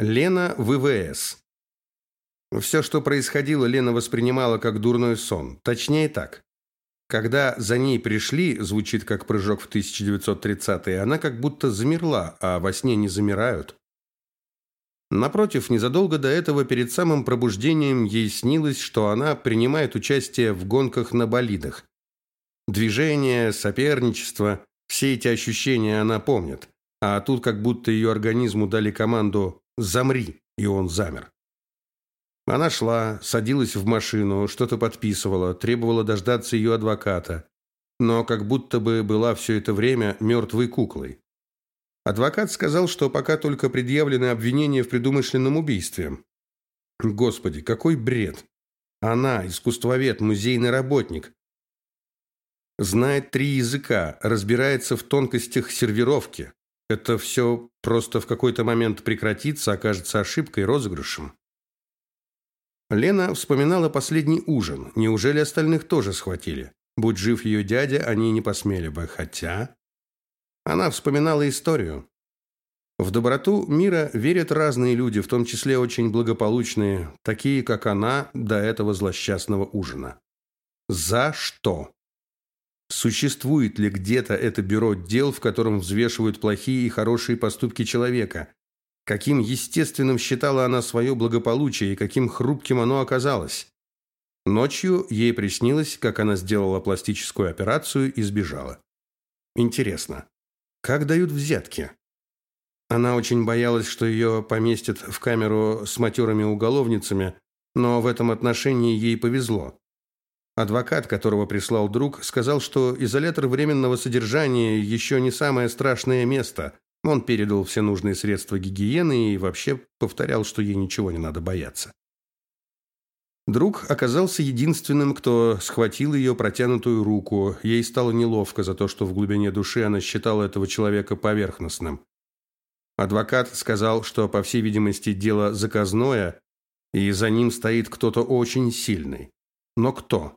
Лена ВВС. Все, что происходило, Лена воспринимала как дурной сон. Точнее так. Когда за ней пришли, звучит как прыжок в 1930-е, она как будто замерла, а во сне не замирают. Напротив, незадолго до этого, перед самым пробуждением, ей снилось, что она принимает участие в гонках на болидах. Движение, соперничество, все эти ощущения она помнит. А тут как будто ее организму дали команду «замри», и он замер. Она шла, садилась в машину, что-то подписывала, требовала дождаться ее адвоката, но как будто бы была все это время мертвой куклой. Адвокат сказал, что пока только предъявлены обвинения в предумышленном убийстве. Господи, какой бред! Она, искусствовед, музейный работник, знает три языка, разбирается в тонкостях сервировки, это все просто в какой-то момент прекратится, окажется ошибкой, розыгрышем. Лена вспоминала последний ужин. Неужели остальных тоже схватили? Будь жив ее дядя, они не посмели бы. Хотя... Она вспоминала историю. В доброту мира верят разные люди, в том числе очень благополучные, такие, как она, до этого злосчастного ужина. За что? Существует ли где-то это бюро дел, в котором взвешивают плохие и хорошие поступки человека? Каким естественным считала она свое благополучие и каким хрупким оно оказалось? Ночью ей приснилось, как она сделала пластическую операцию и сбежала. Интересно, как дают взятки? Она очень боялась, что ее поместят в камеру с матерыми уголовницами, но в этом отношении ей повезло. Адвокат, которого прислал друг, сказал, что изолятор временного содержания еще не самое страшное место. Он передал все нужные средства гигиены и вообще повторял, что ей ничего не надо бояться. Друг оказался единственным, кто схватил ее протянутую руку. Ей стало неловко за то, что в глубине души она считала этого человека поверхностным. Адвокат сказал, что, по всей видимости, дело заказное, и за ним стоит кто-то очень сильный. Но кто?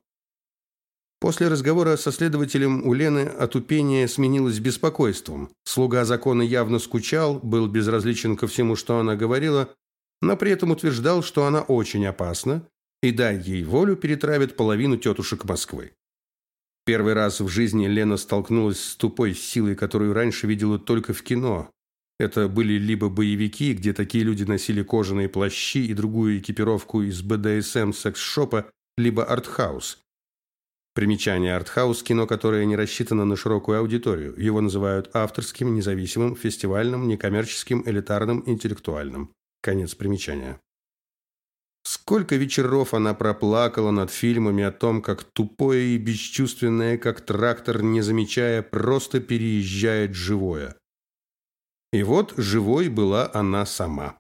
После разговора со следователем у Лены отупение сменилось беспокойством. Слуга закона явно скучал, был безразличен ко всему, что она говорила, но при этом утверждал, что она очень опасна, и дай ей волю, перетравит половину тетушек Москвы. Первый раз в жизни Лена столкнулась с тупой силой, которую раньше видела только в кино. Это были либо боевики, где такие люди носили кожаные плащи и другую экипировку из БДСМ секс-шопа, либо артхаус – Примечание артхаус кино, которое не рассчитано на широкую аудиторию. Его называют авторским, независимым, фестивальным, некоммерческим, элитарным, интеллектуальным. Конец примечания. Сколько вечеров она проплакала над фильмами о том, как тупое и бесчувственное, как трактор, не замечая, просто переезжает живое. И вот живой была она сама.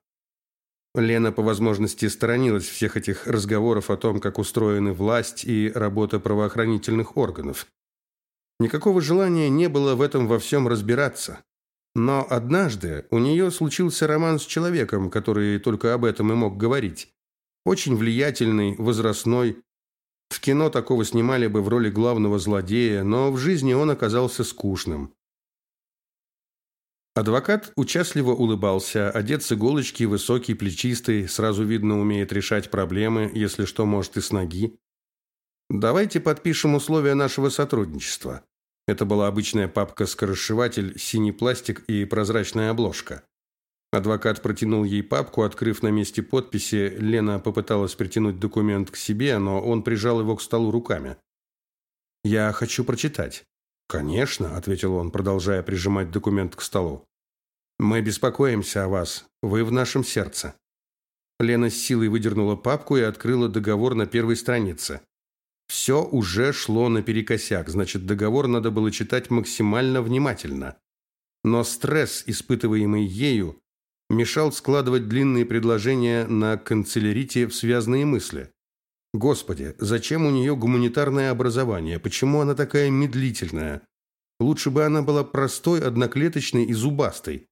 Лена по возможности сторонилась всех этих разговоров о том, как устроены власть и работа правоохранительных органов. Никакого желания не было в этом во всем разбираться. Но однажды у нее случился роман с человеком, который только об этом и мог говорить. Очень влиятельный, возрастной. В кино такого снимали бы в роли главного злодея, но в жизни он оказался скучным. Адвокат участливо улыбался, одет с иголочки, высокий, плечистый, сразу видно умеет решать проблемы, если что, может и с ноги. Давайте подпишем условия нашего сотрудничества. Это была обычная папка-скоросшиватель, синий пластик и прозрачная обложка. Адвокат протянул ей папку, открыв на месте подписи. Лена попыталась притянуть документ к себе, но он прижал его к столу руками. «Я хочу прочитать». «Конечно», – ответил он, продолжая прижимать документ к столу. «Мы беспокоимся о вас. Вы в нашем сердце». Лена с силой выдернула папку и открыла договор на первой странице. Все уже шло наперекосяк, значит, договор надо было читать максимально внимательно. Но стресс, испытываемый ею, мешал складывать длинные предложения на канцелярите в связные мысли. Господи, зачем у нее гуманитарное образование? Почему она такая медлительная? Лучше бы она была простой, одноклеточной и зубастой.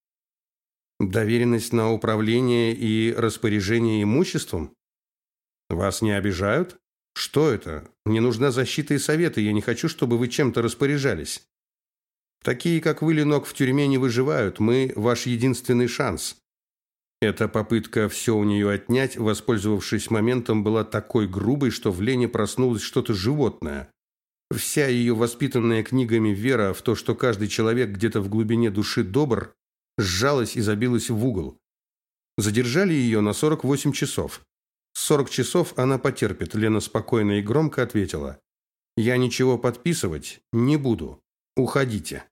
Доверенность на управление и распоряжение имуществом? Вас не обижают? Что это? Мне нужна защита и советы, я не хочу, чтобы вы чем-то распоряжались. Такие, как вы, Ленок, в тюрьме не выживают, мы ваш единственный шанс. Эта попытка все у нее отнять, воспользовавшись моментом, была такой грубой, что в Лене проснулось что-то животное. Вся ее воспитанная книгами вера в то, что каждый человек где-то в глубине души добр, сжалась и забилась в угол. Задержали ее на 48 часов. 40 часов она потерпит, Лена спокойно и громко ответила. «Я ничего подписывать не буду. Уходите».